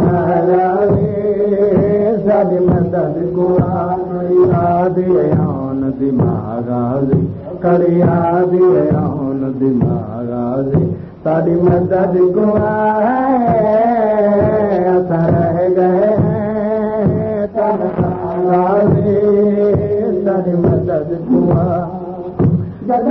तनहारा साडी मदद गुआ याद आउन दिमागा कर याद आउन दिमागा साडी मदद गुआ असां रह गए हैं तनहारा साडी मदद गुआ जद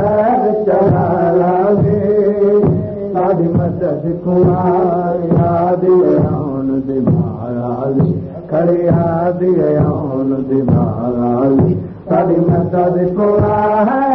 याद आउन दिमाग खड़े याद आउन दिमाग साडी मदद कुआ है